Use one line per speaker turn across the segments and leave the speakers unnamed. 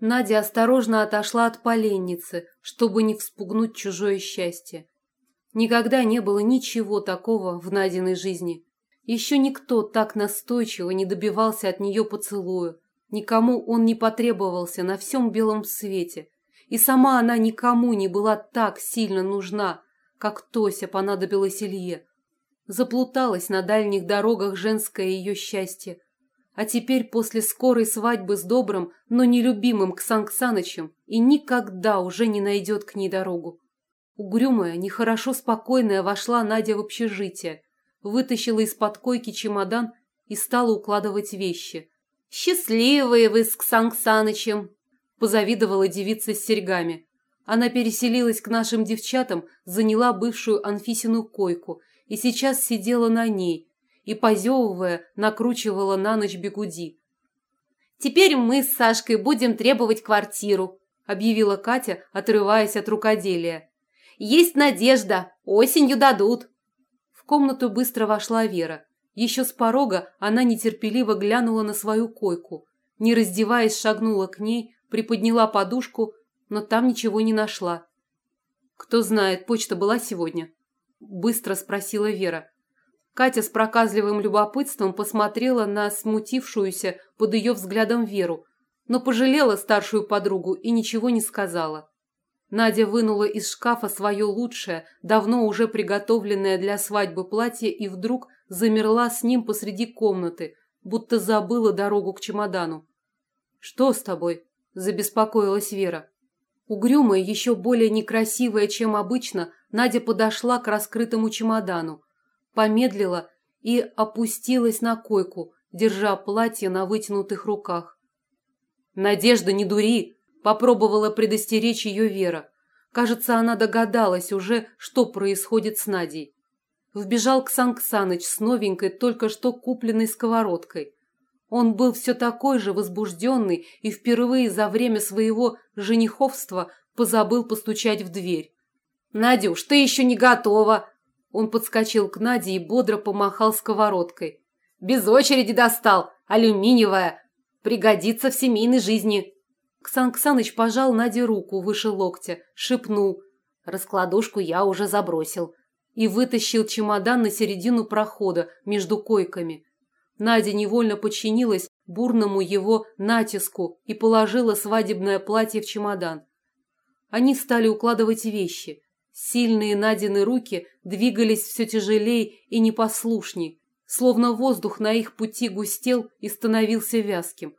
Надя осторожно отошла от поленницы, чтобы не вспугнуть чужое счастье. Никогда не было ничего такого в Надиной жизни. Еще никто так настойчиво не добивался от нее поцелуя. Никому он не потребовался на всем белом свете. И сама она никому не была так сильно нужна, как Тося понадобилась Илье. Заплуталась на дальних дорогах женское ее счастье. А теперь после скорой свадьбы с добрым, но нелюбимым Ксанксанычем и никогда уже не найдет к ней дорогу. Угрюмая, нехорошо спокойная вошла Надя в общежитие, вытащила из-под койки чемодан и стала укладывать вещи. «Счастливые вы с Ксанксанычем!» – позавидовала девица с серьгами. Она переселилась к нашим девчатам, заняла бывшую Анфисину койку и сейчас сидела на ней и, позевывая, накручивала на ночь бегуди. «Теперь мы с Сашкой будем требовать квартиру», – объявила Катя, отрываясь от рукоделия. «Есть надежда, осенью дадут» комнату быстро вошла Вера. Еще с порога она нетерпеливо глянула на свою койку. Не раздеваясь, шагнула к ней, приподняла подушку, но там ничего не нашла. «Кто знает, почта была сегодня?» – быстро спросила Вера. Катя с проказливым любопытством посмотрела на смутившуюся под ее взглядом Веру, но пожалела старшую подругу и ничего не сказала. Надя вынула из шкафа свое лучшее, давно уже приготовленное для свадьбы платье и вдруг замерла с ним посреди комнаты, будто забыла дорогу к чемодану. «Что с тобой?» – забеспокоилась Вера. Угрюмая, еще более некрасивая, чем обычно, Надя подошла к раскрытому чемодану, помедлила и опустилась на койку, держа платье на вытянутых руках. «Надежда, не дури!» Попробовала предостеречь ее Вера. Кажется, она догадалась уже, что происходит с Надей. Вбежал Ксан Ксаныч с новенькой, только что купленной сковородкой. Он был все такой же возбужденный и впервые за время своего жениховства позабыл постучать в дверь. «Надюш, ты еще не готова!» Он подскочил к Наде и бодро помахал сковородкой. «Без очереди достал! Алюминиевая! Пригодится в семейной жизни!» Ксан Ксаныч пожал Наде руку выше локтя, шепнул. Раскладушку я уже забросил. И вытащил чемодан на середину прохода между койками. Надя невольно подчинилась бурному его натиску и положила свадебное платье в чемодан. Они стали укладывать вещи. Сильные Надины руки двигались все тяжелее и непослушней, словно воздух на их пути густел и становился вязким.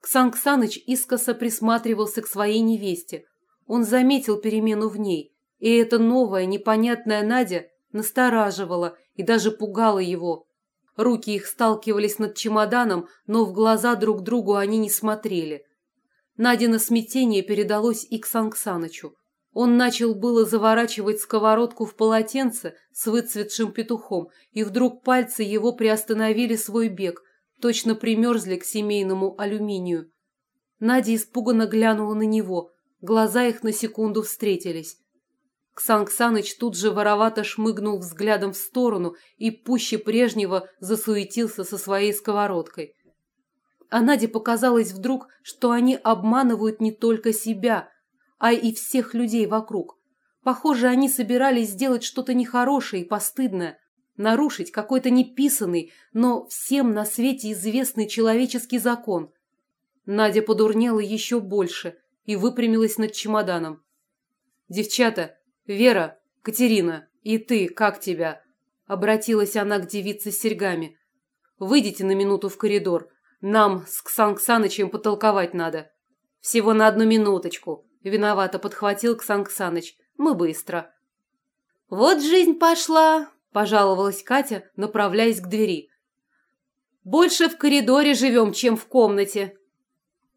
Ксан Ксаныч искоса присматривался к своей невесте. Он заметил перемену в ней, и эта новая, непонятная Надя настораживала и даже пугала его. Руки их сталкивались над чемоданом, но в глаза друг другу они не смотрели. Надина смятение передалось и Ксан Ксанычу. Он начал было заворачивать сковородку в полотенце с выцветшим петухом, и вдруг пальцы его приостановили свой бег, точно примерзли к семейному алюминию. Надя испуганно глянула на него, глаза их на секунду встретились. Ксан Ксаныч тут же воровато шмыгнул взглядом в сторону и пуще прежнего засуетился со своей сковородкой. А Наде показалось вдруг, что они обманывают не только себя, а и всех людей вокруг. Похоже, они собирались сделать что-то нехорошее и постыдное, нарушить какой-то неписанный, но всем на свете известный человеческий закон. Надя подурнела еще больше и выпрямилась над чемоданом. «Девчата, Вера, Катерина, и ты, как тебя?» Обратилась она к девице с серьгами. «Выйдите на минуту в коридор. Нам с Ксан Ксанычем потолковать надо». «Всего на одну минуточку», – виновато подхватил Ксан Ксаныч. «Мы быстро». «Вот жизнь пошла», пожаловалась Катя, направляясь к двери. «Больше в коридоре живем, чем в комнате!»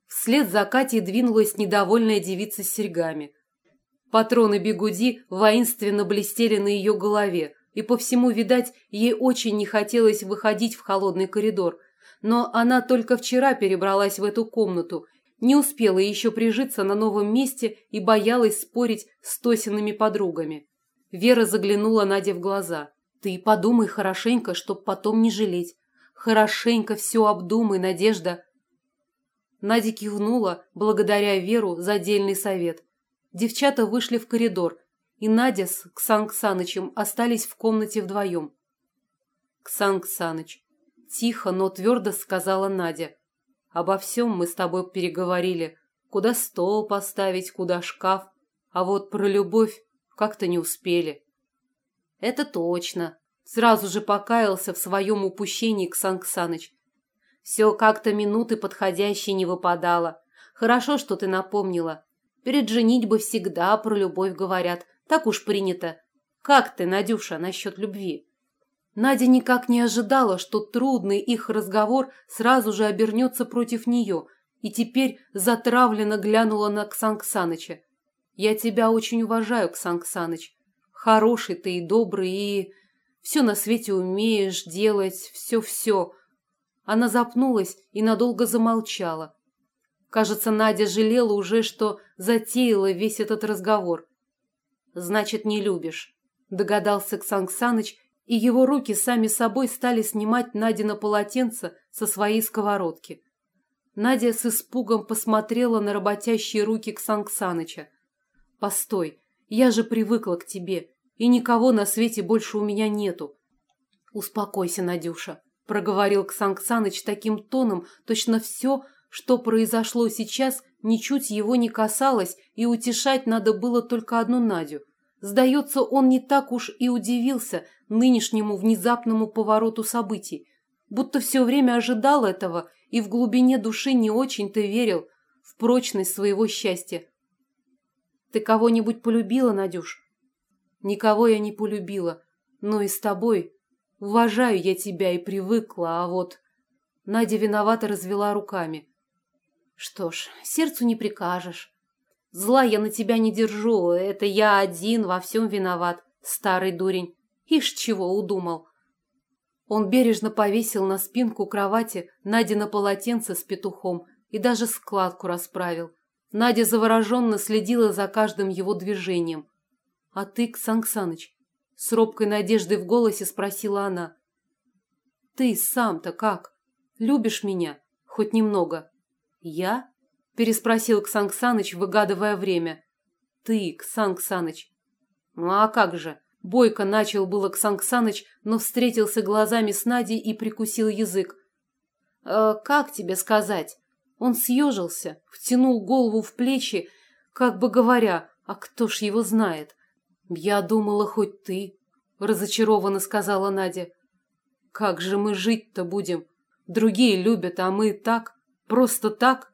Вслед за Катей двинулась недовольная девица с серьгами. Патроны бегуди воинственно блестели на ее голове, и по всему, видать, ей очень не хотелось выходить в холодный коридор. Но она только вчера перебралась в эту комнату, не успела еще прижиться на новом месте и боялась спорить с Тосиными подругами. Вера заглянула Наде в глаза. Ты подумай хорошенько, чтоб потом не жалеть. Хорошенько все обдумай, Надежда. Надя кивнула, благодаря Веру за дельный совет. Девчата вышли в коридор, и Надя с Ксан Ксанычем остались в комнате вдвоем. Ксан Ксаныч, тихо, но твердо сказала Надя. Обо всем мы с тобой переговорили. Куда стол поставить, куда шкаф. А вот про любовь как-то не успели. Это точно. Сразу же покаялся в своем упущении Ксан Ксаныч. Все как-то минуты подходящей не выпадало. Хорошо, что ты напомнила. Перед женитьбой всегда про любовь говорят. Так уж принято. Как ты, Надюша, насчет любви? Надя никак не ожидала, что трудный их разговор сразу же обернется против нее, и теперь затравленно глянула на Ксан Ксаныча. «Я тебя очень уважаю, Ксан Ксаныч. Хороший ты и добрый, и все на свете умеешь делать, все-все». Она запнулась и надолго замолчала. Кажется, Надя жалела уже, что затеяла весь этот разговор. «Значит, не любишь», – догадался Ксан Ксаныч и его руки сами собой стали снимать Надина полотенце со своей сковородки. Надя с испугом посмотрела на работящие руки Ксан Ксаныча. «Постой, я же привыкла к тебе, и никого на свете больше у меня нету». «Успокойся, Надюша», – проговорил Ксан Ксаныч таким тоном, точно все, что произошло сейчас, ничуть его не касалось, и утешать надо было только одну Надю. Сдается, он не так уж и удивился нынешнему внезапному повороту событий, будто все время ожидал этого и в глубине души не очень-то верил в прочность своего счастья. «Ты кого-нибудь полюбила, Надюш?» «Никого я не полюбила, но и с тобой. Уважаю я тебя и привыкла, а вот...» Надя виновато развела руками. «Что ж, сердцу не прикажешь». Зла я на тебя не держу, это я один во всем виноват, старый дурень. Ишь чего удумал. Он бережно повесил на спинку кровати Надя полотенце с петухом и даже складку расправил. Надя завороженно следила за каждым его движением. «А ты, Ксан Ксаныч?» С робкой надеждой в голосе спросила она. «Ты сам-то как? Любишь меня? Хоть немного?» «Я?» Переспросил Ксан выгадывая время. Ты, Ксан. Ну а как же? Бойко начал было Ксан но встретился глазами с Надей и прикусил язык. «Э, «Как тебе сказать?» Он съежился, втянул голову в плечи, как бы говоря, «А кто ж его знает?» «Я думала, хоть ты», – разочарованно сказала Надя. «Как же мы жить-то будем? Другие любят, а мы так, просто так?»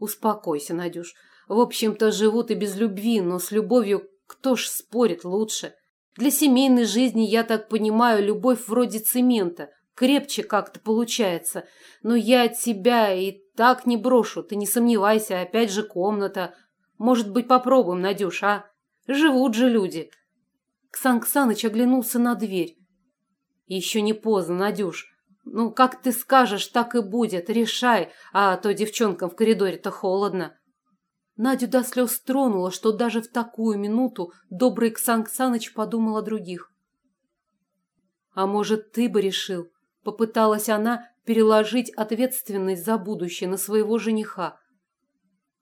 Успокойся, Надюш. В общем-то, живут и без любви, но с любовью кто ж спорит лучше? Для семейной жизни, я так понимаю, любовь вроде цемента. Крепче как-то получается. Но я тебя и так не брошу, ты не сомневайся, опять же комната. Может быть, попробуем, Надюш, а? Живут же люди. Ксан Ксаныч оглянулся на дверь. Еще не поздно, Надюш. Ну, как ты скажешь, так и будет. Решай, а то девчонкам в коридоре-то холодно. Надю до слез тронула, что даже в такую минуту добрый Ксан Ксаныч подумал о других. «А может, ты бы решил?» – попыталась она переложить ответственность за будущее на своего жениха.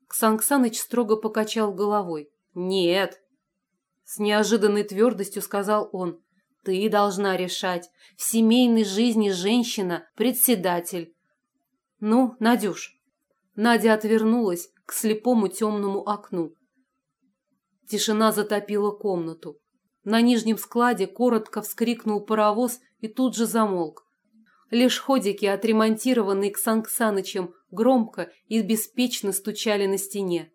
Ксан Ксаныч строго покачал головой. «Нет!» – с неожиданной твердостью сказал он. Ты должна решать. В семейной жизни женщина – председатель. Ну, Надюш. Надя отвернулась к слепому темному окну. Тишина затопила комнату. На нижнем складе коротко вскрикнул паровоз и тут же замолк. Лишь ходики, отремонтированные Ксан Ксанычем, громко и беспечно стучали на стене.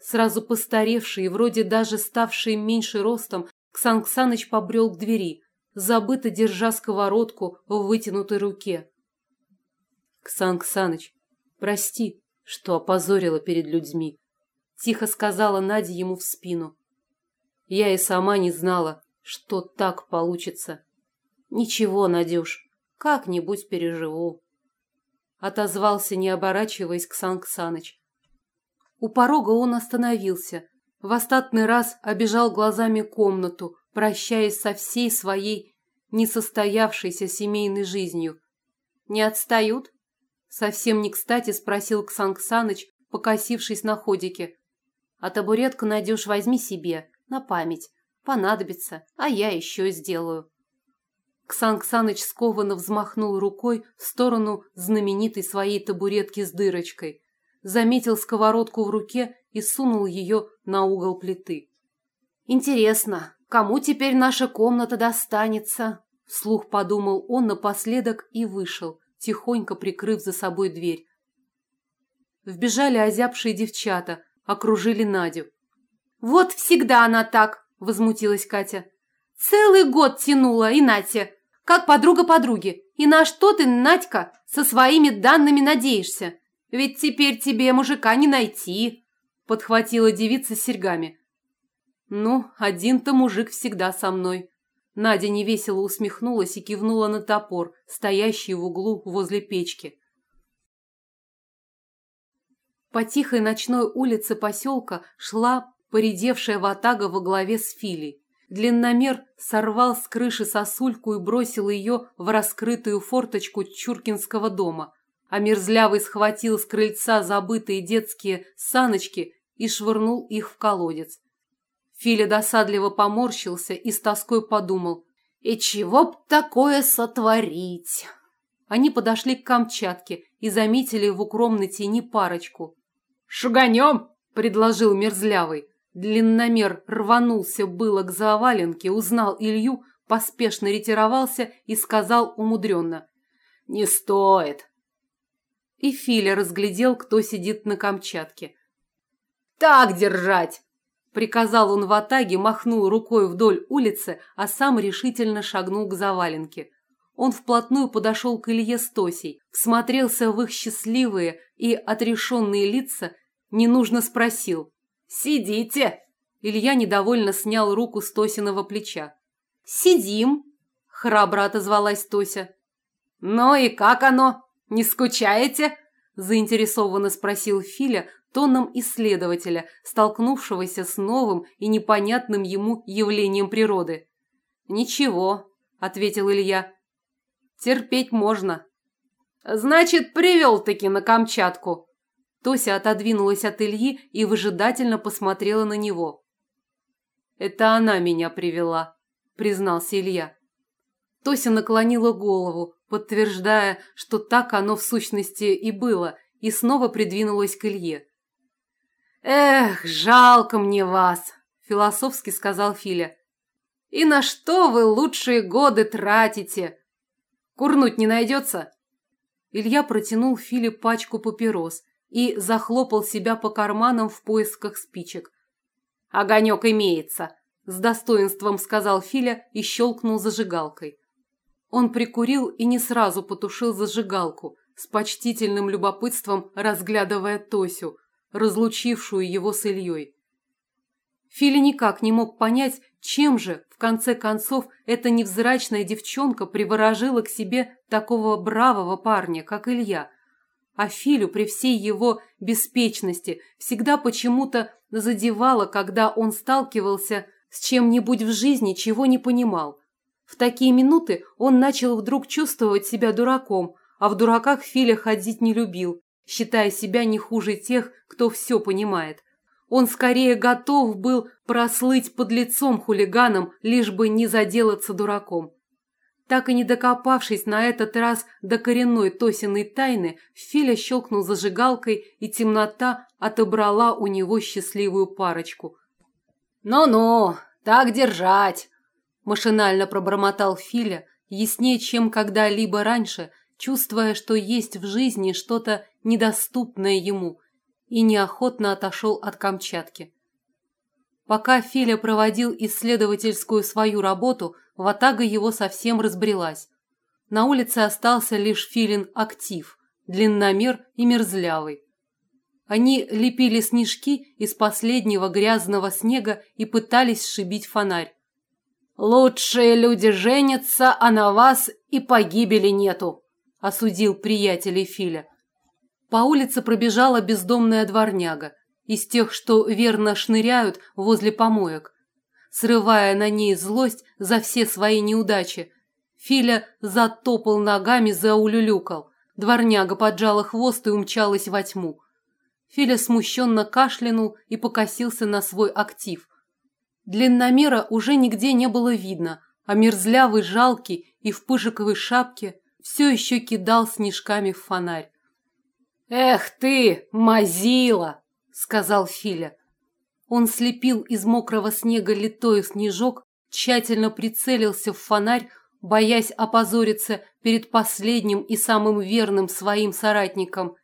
Сразу постаревшие, вроде даже ставшие меньше ростом, Ксан Ксаныч побрел к двери, забыто держа сковородку в вытянутой руке. «Ксан Ксаныч, прости, что опозорила перед людьми», – тихо сказала Надя ему в спину. «Я и сама не знала, что так получится. Ничего, Надюш, как-нибудь переживу», – отозвался, не оборачиваясь, Ксан Ксаныч. У порога он остановился – в остатный раз обежал глазами комнату, прощаясь со всей своей несостоявшейся семейной жизнью. «Не отстают?» Совсем не кстати спросил Ксан Ксаныч, покосившись на ходике. А табуретку, Надюш, возьми себе, на память. Понадобится, а я еще сделаю. Ксан Ксаныч скованно взмахнул рукой в сторону знаменитой своей табуретки с дырочкой. Заметил сковородку в руке и сунул ее на угол плиты. «Интересно, кому теперь наша комната достанется?» Вслух подумал он напоследок и вышел, тихонько прикрыв за собой дверь. Вбежали озябшие девчата, окружили Надю. «Вот всегда она так!» – возмутилась Катя. «Целый год тянула, и Натя, как подруга подруги. И на что ты, Надька, со своими данными надеешься? Ведь теперь тебе мужика не найти!» – подхватила девица с серьгами. «Ну, один-то мужик всегда со мной», Надя невесело усмехнулась и кивнула на топор, стоящий в углу возле печки. По тихой ночной улице поселка шла поредевшая ватага во главе с Филей. Длинномер сорвал с крыши сосульку и бросил ее в раскрытую форточку Чуркинского дома, а Мерзлявый схватил с крыльца забытые детские саночки и швырнул их в колодец. Филя досадливо поморщился и с тоской подумал. «И чего б такое сотворить?» Они подошли к Камчатке и заметили в укромной тени парочку. «Шуганем!» – предложил Мерзлявый. Длинномер рванулся было к заваленке, узнал Илью, поспешно ретировался и сказал умудренно. «Не стоит!» И Филя разглядел, кто сидит на Камчатке. «Так держать!» Приказал он в атаге, махнул рукой вдоль улицы, а сам решительно шагнул к заваленке. Он вплотную подошел к Илье с Тосей, всмотрелся в их счастливые и отрешенные лица, ненужно спросил «Сидите!» Илья недовольно снял руку с Тосиного плеча. «Сидим!» – храбро отозвалась Тося. «Ну и как оно? Не скучаете?» – заинтересованно спросил Филя, тоном исследователя, столкнувшегося с новым и непонятным ему явлением природы. «Ничего», – ответил Илья. «Терпеть можно». «Значит, привел-таки на Камчатку». Тося отодвинулась от Ильи и выжидательно посмотрела на него. «Это она меня привела», – признался Илья. Тося наклонила голову, подтверждая, что так оно в сущности и было, и снова придвинулась к Илье. «Эх, жалко мне вас», – философски сказал Филя. «И на что вы лучшие годы тратите? Курнуть не найдется?» Илья протянул Филе пачку папирос и захлопал себя по карманам в поисках спичек. «Огонек имеется», – с достоинством сказал Филя и щелкнул зажигалкой. Он прикурил и не сразу потушил зажигалку, с почтительным любопытством разглядывая Тосю – разлучившую его с Ильей. Филя никак не мог понять, чем же, в конце концов, эта невзрачная девчонка приворожила к себе такого бравого парня, как Илья. А Филю при всей его беспечности всегда почему-то задевало, когда он сталкивался с чем-нибудь в жизни, чего не понимал. В такие минуты он начал вдруг чувствовать себя дураком, а в дураках Филя ходить не любил, считая себя не хуже тех, кто все понимает. Он скорее готов был прослыть под лицом хулиганом, лишь бы не заделаться дураком. Так и не докопавшись на этот раз до коренной Тосиной тайны, Филя щелкнул зажигалкой, и темнота отобрала у него счастливую парочку. «Ну-ну, так держать!» Машинально пробормотал Филя, яснее, чем когда-либо раньше, чувствуя, что есть в жизни что-то недоступное ему, и неохотно отошел от Камчатки. Пока Филя проводил исследовательскую свою работу, ватага его совсем разбрелась. На улице остался лишь Филин актив, длинномер и мерзлявый. Они лепили снежки из последнего грязного снега и пытались сшибить фонарь. «Лучшие люди женятся, а на вас и погибели нету», – осудил приятелей Филя. По улице пробежала бездомная дворняга, из тех, что верно шныряют возле помоек. Срывая на ней злость за все свои неудачи, Филя затопал ногами, заулюлюкал. Дворняга поджала хвост и умчалась во тьму. Филя смущенно кашлянул и покосился на свой актив. Длинномера уже нигде не было видно, а мерзлявый, жалкий и в пыжиковой шапке все еще кидал снежками в фонарь. «Эх ты, мазила!» – сказал Филя. Он слепил из мокрого снега литой снежок, тщательно прицелился в фонарь, боясь опозориться перед последним и самым верным своим соратником,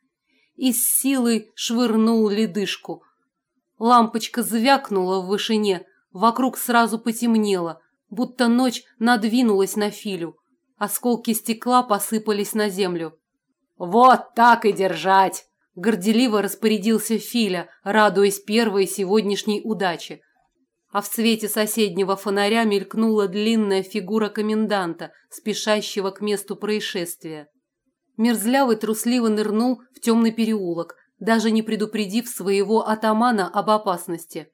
и с силой швырнул ледышку. Лампочка звякнула в вышине, вокруг сразу потемнело, будто ночь надвинулась на Филю. Осколки стекла посыпались на землю. «Вот так и держать!» – горделиво распорядился Филя, радуясь первой сегодняшней удаче. А в свете соседнего фонаря мелькнула длинная фигура коменданта, спешащего к месту происшествия. Мерзлявый трусливо нырнул в темный переулок, даже не предупредив своего атамана об опасности.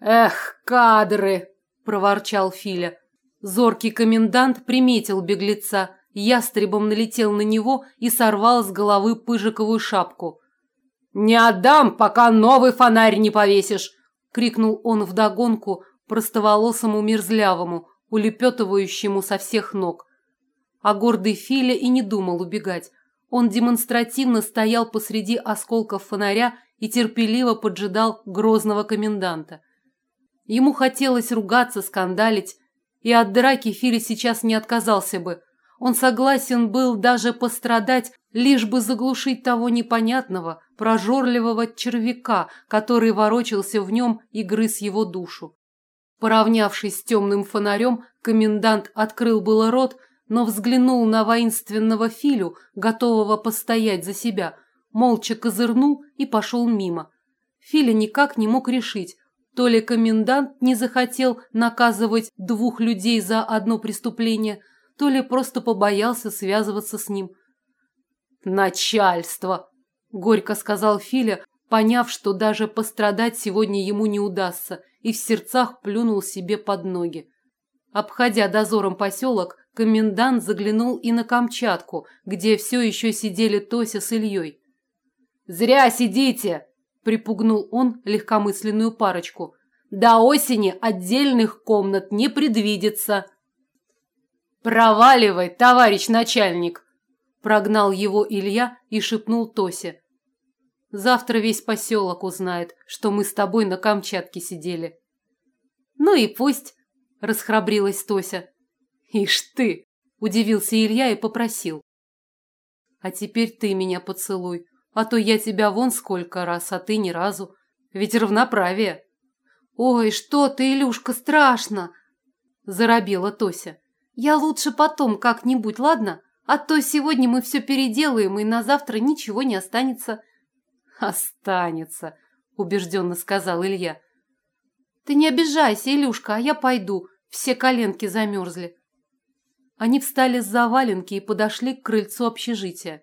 «Эх, кадры!» – проворчал Филя. Зоркий комендант приметил беглеца, ястребом налетел на него и сорвал с головы пыжиковую шапку. «Не отдам, пока новый фонарь не повесишь!» – крикнул он вдогонку простоволосому мерзлявому, улепетывающему со всех ног. А гордый Филя и не думал убегать. Он демонстративно стоял посреди осколков фонаря и терпеливо поджидал грозного коменданта. Ему хотелось ругаться, скандалить, и от драки Филя сейчас не отказался бы. Он согласен был даже пострадать, лишь бы заглушить того непонятного, прожорливого червяка, который ворочался в нем и грыз его душу. Поравнявшись с темным фонарем, комендант открыл было рот, но взглянул на воинственного Филю, готового постоять за себя, молча козырнул и пошел мимо. Филя никак не мог решить, то ли комендант не захотел наказывать двух людей за одно преступление, то ли просто побоялся связываться с ним. «Начальство!» – горько сказал Филя, поняв, что даже пострадать сегодня ему не удастся, и в сердцах плюнул себе под ноги. Обходя дозором поселок, комендант заглянул и на Камчатку, где все еще сидели Тося с Ильей. «Зря сидите!» Припугнул он легкомысленную парочку. До осени отдельных комнат не предвидится. Проваливай, товарищ начальник, прогнал его Илья и шепнул Тосе. Завтра весь поселок узнает, что мы с тобой на Камчатке сидели. Ну и пусть, расхрабрилась Тося. Ишь ты, удивился Илья и попросил. А теперь ты меня поцелуй, а то я тебя вон сколько раз, а ты ни разу. Ведь равноправие. Ой, что ты, Илюшка, страшно, заробела Тося. Я лучше потом как-нибудь, ладно? А то сегодня мы все переделаем, и на завтра ничего не останется. Останется, убежденно сказал Илья. Ты не обижайся, Илюшка, а я пойду. Все коленки замерзли. Они встали с заваленки и подошли к крыльцу общежития.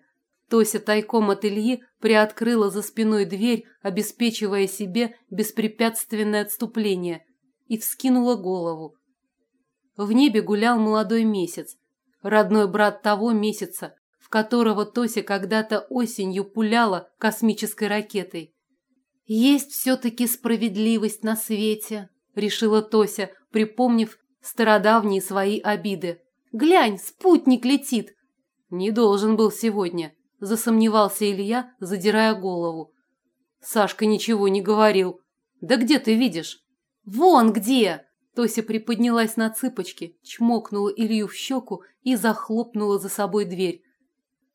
Тося тайком от Ильи приоткрыла за спиной дверь, обеспечивая себе беспрепятственное отступление, и вскинула голову. В небе гулял молодой месяц, родной брат того месяца, в которого Тося когда-то осенью пуляла космической ракетой. «Есть все-таки справедливость на свете», – решила Тося, припомнив стародавние свои обиды. «Глянь, спутник летит!» «Не должен был сегодня», засомневался Илья, задирая голову. Сашка ничего не говорил. Да где ты видишь? Вон где! Тося приподнялась на цыпочки, чмокнула Илью в щеку и захлопнула за собой дверь.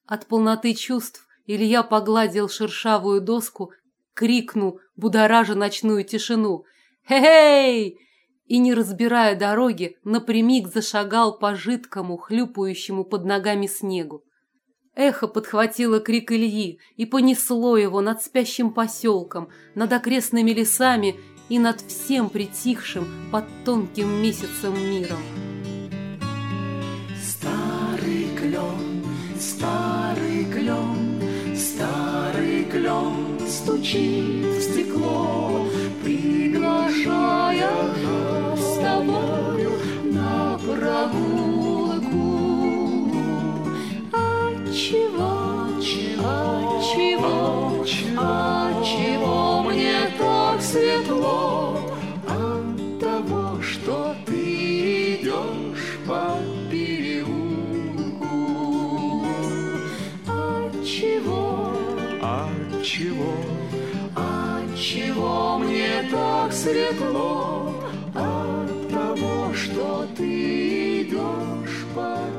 От полноты чувств Илья погладил шершавую доску, крикнул, будоража ночную тишину. «Хе-хей!» И, не разбирая дороги, напрямик зашагал по жидкому, хлюпающему под ногами снегу. Эхо подхватило крик Ильи и понесло его над спящим поселком, над окрестными лесами и над всем притихшим под тонким месяцем миром.
Старый клен, старый клен, старый клен стучит Чего мне так светло от того, что ты идешь по